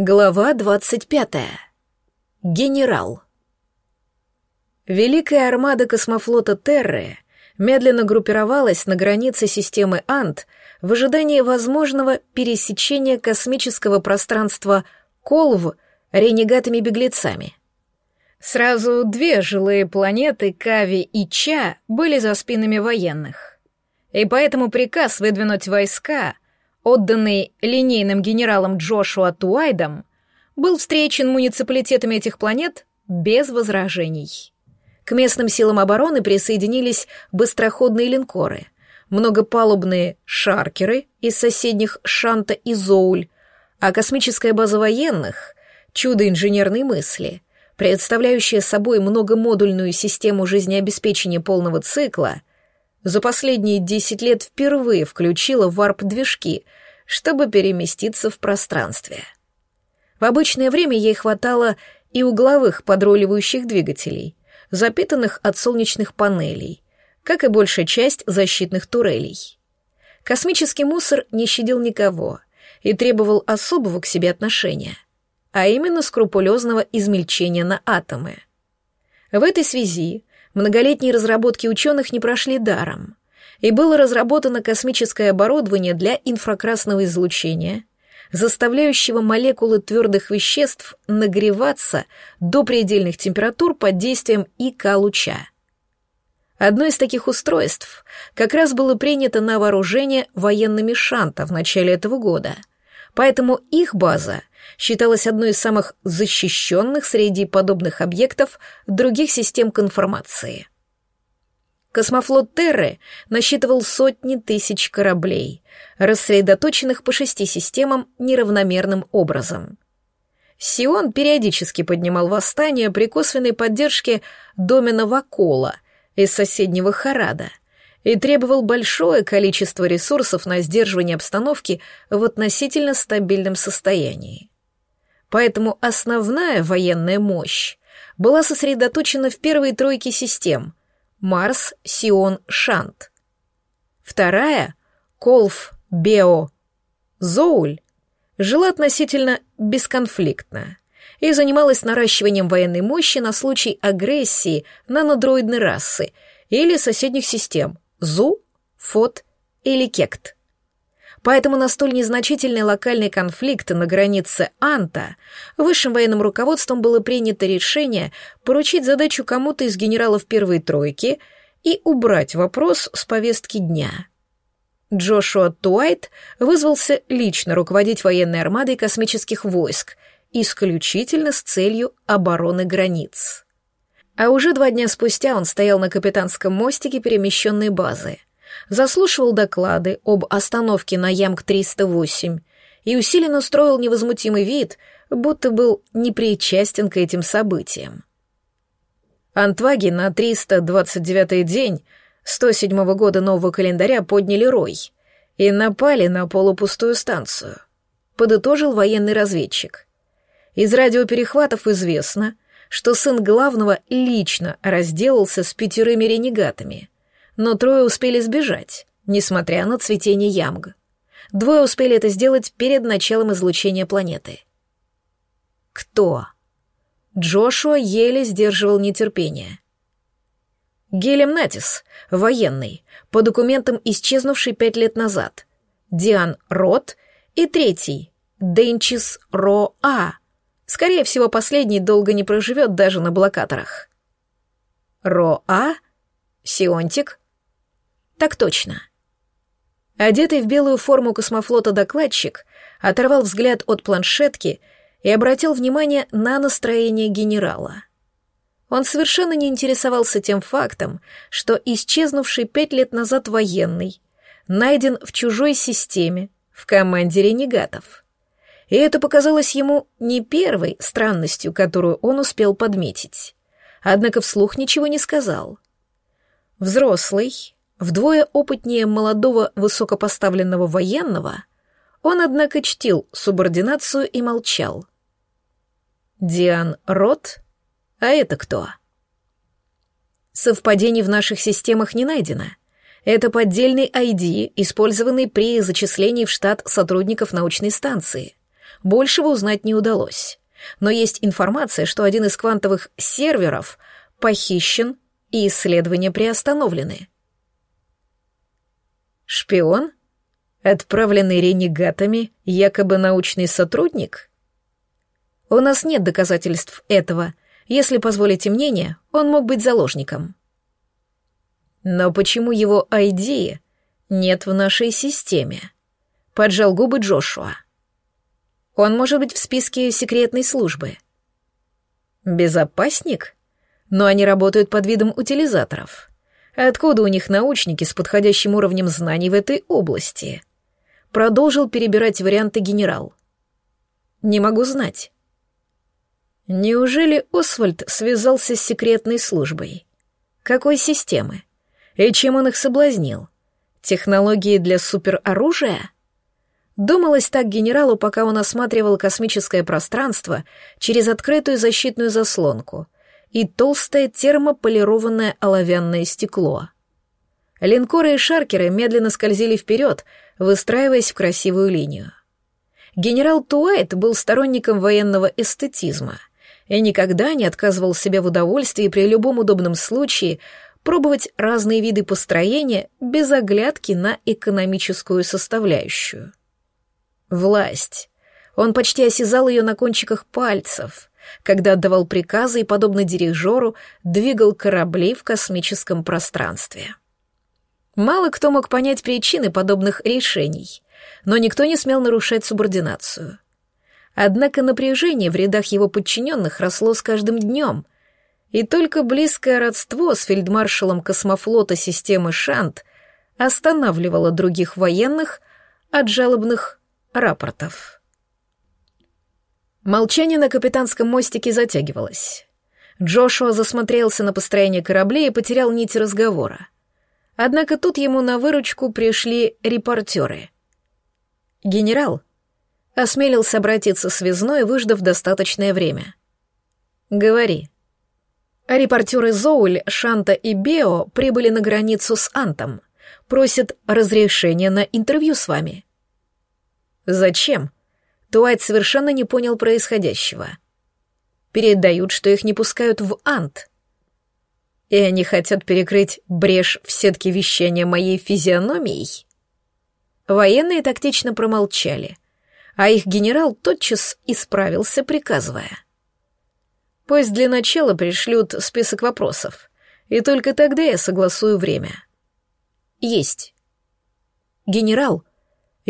Глава двадцать пятая. Генерал. Великая армада космофлота Терры медленно группировалась на границе системы Ант в ожидании возможного пересечения космического пространства Колв ренегатами-беглецами. Сразу две жилые планеты Кави и Ча были за спинами военных. И поэтому приказ выдвинуть войска — отданный линейным генералом Джошуа Туайдом, был встречен муниципалитетами этих планет без возражений. К местным силам обороны присоединились быстроходные линкоры, многопалубные шаркеры из соседних Шанта и Зоуль, а космическая база военных — чудо инженерной мысли, представляющая собой многомодульную систему жизнеобеспечения полного цикла, за последние 10 лет впервые включила варп-движки, чтобы переместиться в пространстве. В обычное время ей хватало и угловых подруливающих двигателей, запитанных от солнечных панелей, как и большая часть защитных турелей. Космический мусор не щадил никого и требовал особого к себе отношения, а именно скрупулезного измельчения на атомы. В этой связи многолетние разработки ученых не прошли даром, и было разработано космическое оборудование для инфракрасного излучения, заставляющего молекулы твердых веществ нагреваться до предельных температур под действием ИК-луча. Одно из таких устройств как раз было принято на вооружение военными Шанта в начале этого года, поэтому их база считалась одной из самых защищенных среди подобных объектов других систем конформации. Космофлот Терры насчитывал сотни тысяч кораблей, рассредоточенных по шести системам неравномерным образом. Сион периодически поднимал восстание при косвенной поддержке Домина Вакола из соседнего Харада и требовал большое количество ресурсов на сдерживание обстановки в относительно стабильном состоянии. Поэтому основная военная мощь была сосредоточена в первой тройке систем — Марс, Сион, Шант. Вторая — Колф, Бео, Зоуль — жила относительно бесконфликтно и занималась наращиванием военной мощи на случай агрессии нанодроидной расы или соседних систем — ЗУ, ФОТ или КЕКТ. Поэтому на столь незначительный локальный конфликт на границе Анта высшим военным руководством было принято решение поручить задачу кому-то из генералов первой тройки и убрать вопрос с повестки дня. Джошуа Туайт вызвался лично руководить военной армадой космических войск, исключительно с целью обороны границ. А уже два дня спустя он стоял на капитанском мостике перемещенной базы заслушивал доклады об остановке на Ямк-308 и усиленно строил невозмутимый вид, будто был непричастен к этим событиям. Антваги на 329-й день 107 года нового календаря подняли рой и напали на полупустую станцию, подытожил военный разведчик. Из радиоперехватов известно, что сын главного лично разделался с пятерыми ренегатами — но трое успели сбежать, несмотря на цветение ямг. Двое успели это сделать перед началом излучения планеты. Кто? Джошуа еле сдерживал нетерпение. Гелем Натис, военный, по документам исчезнувший пять лет назад. Диан Рот и третий, Денчис Ро-А. Скорее всего, последний долго не проживет даже на блокаторах. Ро-А? Сионтик? Так точно. Одетый в белую форму космофлота докладчик оторвал взгляд от планшетки и обратил внимание на настроение генерала. Он совершенно не интересовался тем фактом, что исчезнувший пять лет назад военный найден в чужой системе, в команде ренегатов. И это показалось ему не первой странностью, которую он успел подметить. Однако вслух ничего не сказал. Взрослый, Вдвое опытнее молодого высокопоставленного военного, он, однако, чтил субординацию и молчал. «Диан Рот? А это кто?» Совпадений в наших системах не найдено. Это поддельный ID, использованный при зачислении в штат сотрудников научной станции. большего узнать не удалось. Но есть информация, что один из квантовых серверов похищен и исследования приостановлены. Шпион? Отправленный ренегатами, якобы научный сотрудник? У нас нет доказательств этого. Если позволите мнение, он мог быть заложником. Но почему его ID нет в нашей системе? Поджал губы Джошуа. Он может быть в списке секретной службы. Безопасник? Но они работают под видом утилизаторов. Откуда у них научники с подходящим уровнем знаний в этой области? Продолжил перебирать варианты генерал. Не могу знать. Неужели Освальд связался с секретной службой? Какой системы? И чем он их соблазнил? Технологии для супероружия? Думалось так генералу, пока он осматривал космическое пространство через открытую защитную заслонку и толстое термополированное оловянное стекло. Линкоры и шаркеры медленно скользили вперед, выстраиваясь в красивую линию. Генерал Туайт был сторонником военного эстетизма и никогда не отказывал себе в удовольствии при любом удобном случае пробовать разные виды построения без оглядки на экономическую составляющую. Власть. Он почти осязал ее на кончиках пальцев, когда отдавал приказы и, подобно дирижеру, двигал корабли в космическом пространстве. Мало кто мог понять причины подобных решений, но никто не смел нарушать субординацию. Однако напряжение в рядах его подчиненных росло с каждым днем, и только близкое родство с фельдмаршалом космофлота системы «Шант» останавливало других военных от жалобных рапортов. Молчание на капитанском мостике затягивалось. Джошуа засмотрелся на построение кораблей и потерял нить разговора. Однако тут ему на выручку пришли репортеры. Генерал осмелился обратиться связной, выждав достаточное время. «Говори». Репортеры Зоуль, Шанта и Бео прибыли на границу с Антом. Просят разрешения на интервью с вами. Зачем? Туайт совершенно не понял происходящего. Передают, что их не пускают в Ант. И они хотят перекрыть брешь в сетке вещания моей физиономией? Военные тактично промолчали, а их генерал тотчас исправился, приказывая. Пусть для начала пришлют список вопросов, и только тогда я согласую время. Есть. Генерал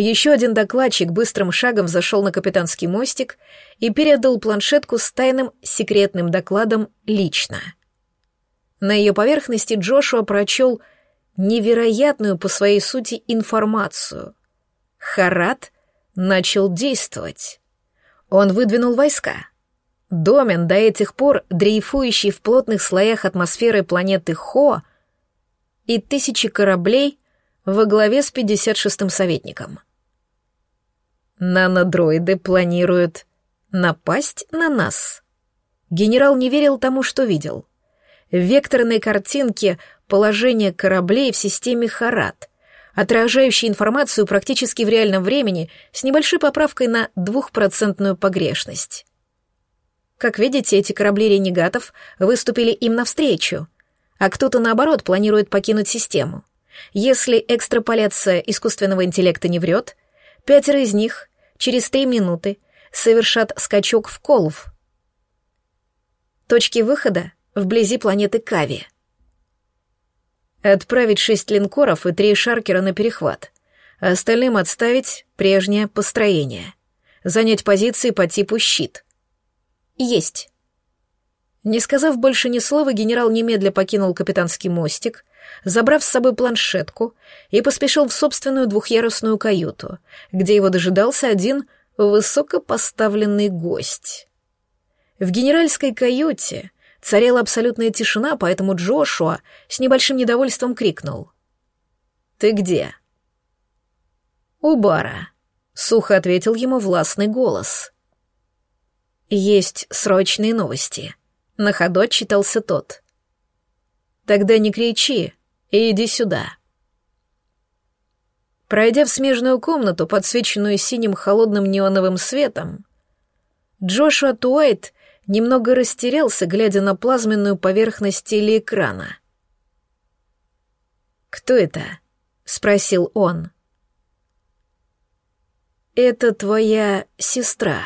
еще один докладчик быстрым шагом зашел на капитанский мостик и передал планшетку с тайным секретным докладом лично. На ее поверхности Джошуа прочел невероятную по своей сути информацию. Харат начал действовать. Он выдвинул войска. Домен, до этих пор дрейфующий в плотных слоях атмосферы планеты Хо, и тысячи кораблей во главе с 56-м советником — Нанодроиды планируют напасть на нас. Генерал не верил тому, что видел. В векторной картинке положение кораблей в системе Харат, отражающей информацию практически в реальном времени с небольшой поправкой на двухпроцентную погрешность. Как видите, эти корабли ренегатов выступили им навстречу, а кто-то, наоборот, планирует покинуть систему. Если экстраполяция искусственного интеллекта не врет, пятеро из них через три минуты совершат скачок в Колв. Точки выхода вблизи планеты Кави. Отправить шесть линкоров и три шаркера на перехват. Остальным отставить прежнее построение. Занять позиции по типу щит. Есть. Не сказав больше ни слова, генерал немедля покинул капитанский мостик, забрав с собой планшетку, и поспешил в собственную двухъярусную каюту, где его дожидался один высокопоставленный гость. В генеральской каюте царила абсолютная тишина, поэтому Джошуа с небольшим недовольством крикнул. «Ты где?» «У бара», — сухо ответил ему властный голос. «Есть срочные новости», — на ходу отчитался тот. «Тогда не кричи иди сюда». Пройдя в смежную комнату, подсвеченную синим холодным неоновым светом, Джошуа Туайт немного растерялся, глядя на плазменную поверхность телеэкрана. «Кто это?» — спросил он. «Это твоя сестра».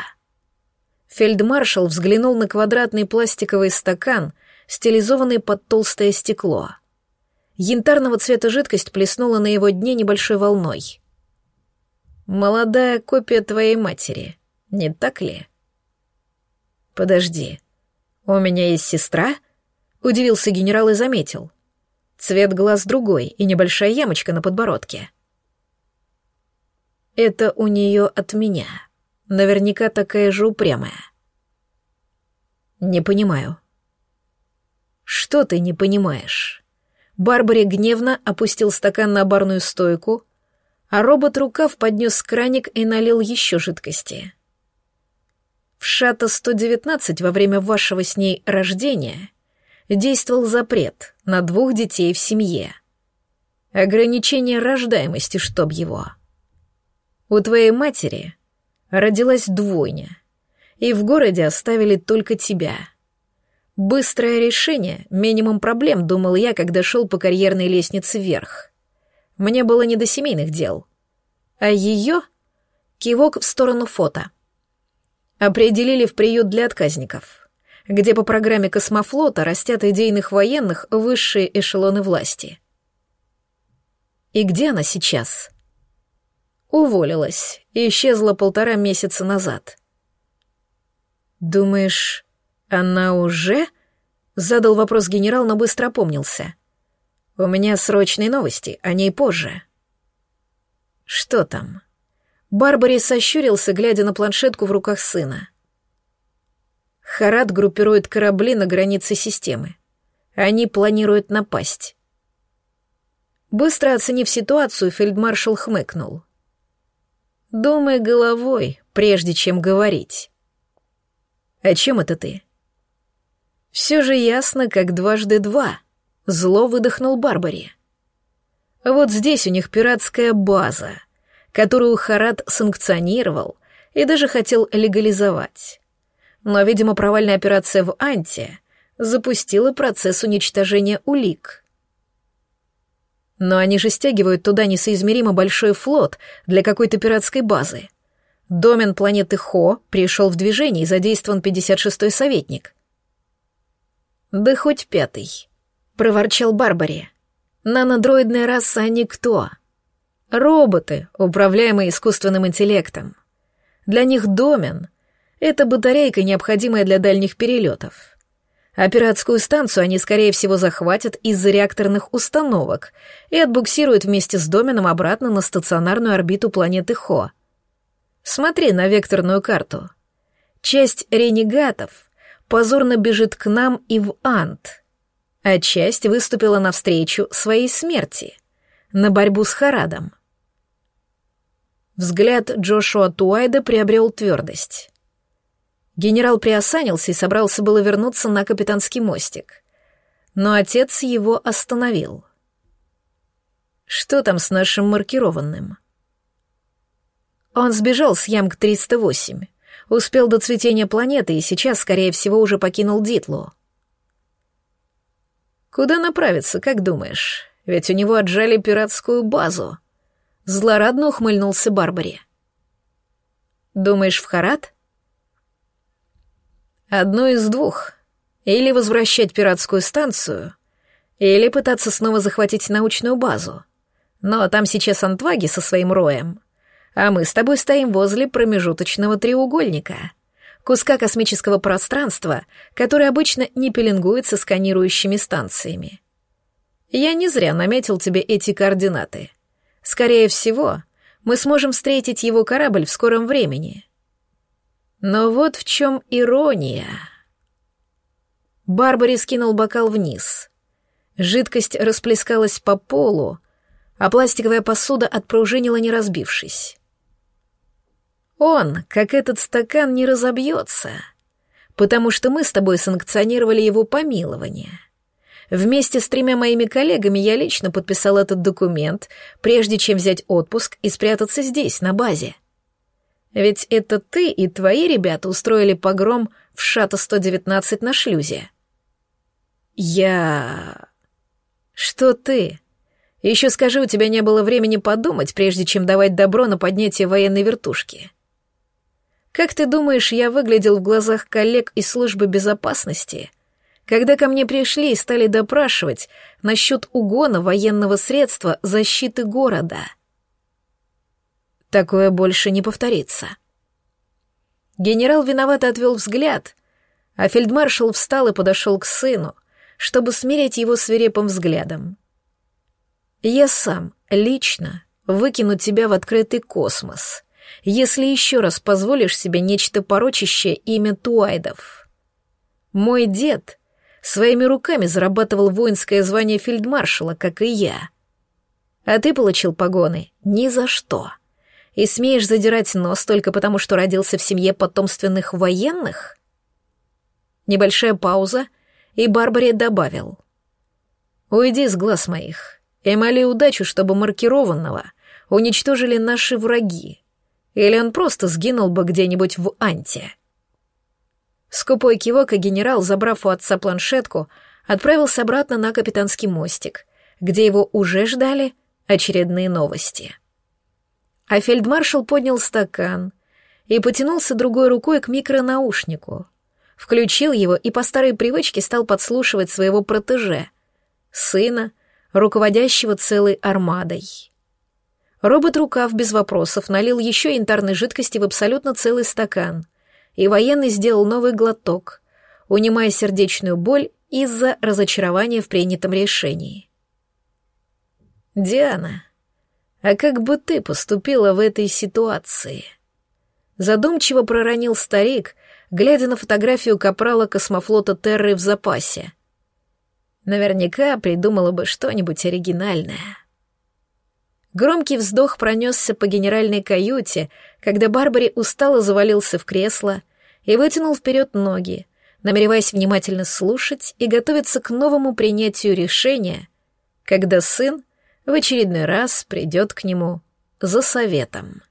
Фельдмаршал взглянул на квадратный пластиковый стакан, стилизованный под толстое стекло. Янтарного цвета жидкость плеснула на его дне небольшой волной. «Молодая копия твоей матери, не так ли?» «Подожди, у меня есть сестра?» — удивился генерал и заметил. Цвет глаз другой и небольшая ямочка на подбородке. «Это у нее от меня. Наверняка такая же упрямая». «Не понимаю». «Что ты не понимаешь?» Барбаре гневно опустил стакан на барную стойку, а робот-рукав поднес краник и налил еще жидкости. В Шата-119 во время вашего с ней рождения действовал запрет на двух детей в семье. Ограничение рождаемости, чтоб его. У твоей матери родилась двойня, и в городе оставили только тебя — Быстрое решение, минимум проблем, думал я, когда шел по карьерной лестнице вверх. Мне было не до семейных дел. А ее — кивок в сторону фото. Определили в приют для отказников, где по программе космофлота растят идейных военных высшие эшелоны власти. И где она сейчас? Уволилась и исчезла полтора месяца назад. Думаешь, «Она уже?» — задал вопрос генерал, но быстро опомнился. «У меня срочные новости, о ней позже». «Что там?» Барбари сощурился, глядя на планшетку в руках сына. Харат группирует корабли на границе системы. Они планируют напасть. Быстро оценив ситуацию, фельдмаршал хмыкнул. «Думай головой, прежде чем говорить». «О чем это ты?» Все же ясно, как дважды два. Зло выдохнул Барбари. Вот здесь у них пиратская база, которую Харат санкционировал и даже хотел легализовать. Но, видимо, провальная операция в Анте запустила процесс уничтожения улик. Но они же стягивают туда несоизмеримо большой флот для какой-то пиратской базы. Домен планеты Хо пришел в движение и задействован 56-й советник — «Да хоть пятый», — проворчал Барбари. «Нанодроидная раса никто. Роботы, управляемые искусственным интеллектом. Для них домен — это батарейка, необходимая для дальних перелетов. А станцию они, скорее всего, захватят из-за реакторных установок и отбуксируют вместе с доменом обратно на стационарную орбиту планеты Хо. Смотри на векторную карту. Часть ренегатов — позорно бежит к нам и в Ант, а часть выступила навстречу своей смерти, на борьбу с Харадом. Взгляд Джошуа Туайда приобрел твердость. Генерал приосанился и собрался было вернуться на капитанский мостик, но отец его остановил. «Что там с нашим маркированным?» Он сбежал с Ямг-308. Успел до цветения планеты и сейчас, скорее всего, уже покинул Дитлу. Куда направиться, как думаешь? Ведь у него отжали пиратскую базу. Злорадно ухмыльнулся Барбари. Думаешь, в Харат? Одно из двух. Или возвращать пиратскую станцию, или пытаться снова захватить научную базу. Но там сейчас антваги со своим роем а мы с тобой стоим возле промежуточного треугольника, куска космического пространства, который обычно не пеленгуется сканирующими станциями. Я не зря наметил тебе эти координаты. Скорее всего, мы сможем встретить его корабль в скором времени. Но вот в чем ирония. Барбари скинул бокал вниз. Жидкость расплескалась по полу, а пластиковая посуда отпружинила, не разбившись. Он, как этот стакан, не разобьется, потому что мы с тобой санкционировали его помилование. Вместе с тремя моими коллегами я лично подписал этот документ, прежде чем взять отпуск и спрятаться здесь, на базе. Ведь это ты и твои ребята устроили погром в Шато-119 на шлюзе. Я... Что ты? Еще скажи, у тебя не было времени подумать, прежде чем давать добро на поднятие военной вертушки. Как ты думаешь, я выглядел в глазах коллег из службы безопасности — когда ко мне пришли и стали допрашивать насчет угона военного средства защиты города. Такое больше не повторится. Генерал виновато отвел взгляд, а фельдмаршал встал и подошел к сыну, чтобы смирить его свирепым взглядом. «Я сам, лично, выкину тебя в открытый космос, если еще раз позволишь себе нечто порочащее имя Туайдов. Мой дед Своими руками зарабатывал воинское звание фельдмаршала, как и я. А ты получил погоны ни за что. И смеешь задирать нос только потому, что родился в семье потомственных военных? Небольшая пауза, и Барбаре добавил. «Уйди с глаз моих, и моли удачу, чтобы маркированного уничтожили наши враги, или он просто сгинул бы где-нибудь в Анте». Скупой кивок, и генерал, забрав у отца планшетку, отправился обратно на капитанский мостик, где его уже ждали очередные новости. А фельдмаршал поднял стакан и потянулся другой рукой к микронаушнику, включил его и по старой привычке стал подслушивать своего протеже, сына, руководящего целой армадой. Робот-рукав без вопросов налил еще янтарной жидкости в абсолютно целый стакан, и военный сделал новый глоток, унимая сердечную боль из-за разочарования в принятом решении. «Диана, а как бы ты поступила в этой ситуации?» Задумчиво проронил старик, глядя на фотографию капрала космофлота Терры в запасе. Наверняка придумала бы что-нибудь оригинальное. Громкий вздох пронесся по генеральной каюте, когда Барбари устало завалился в кресло и вытянул вперед ноги, намереваясь внимательно слушать и готовиться к новому принятию решения, когда сын в очередной раз придет к нему за советом.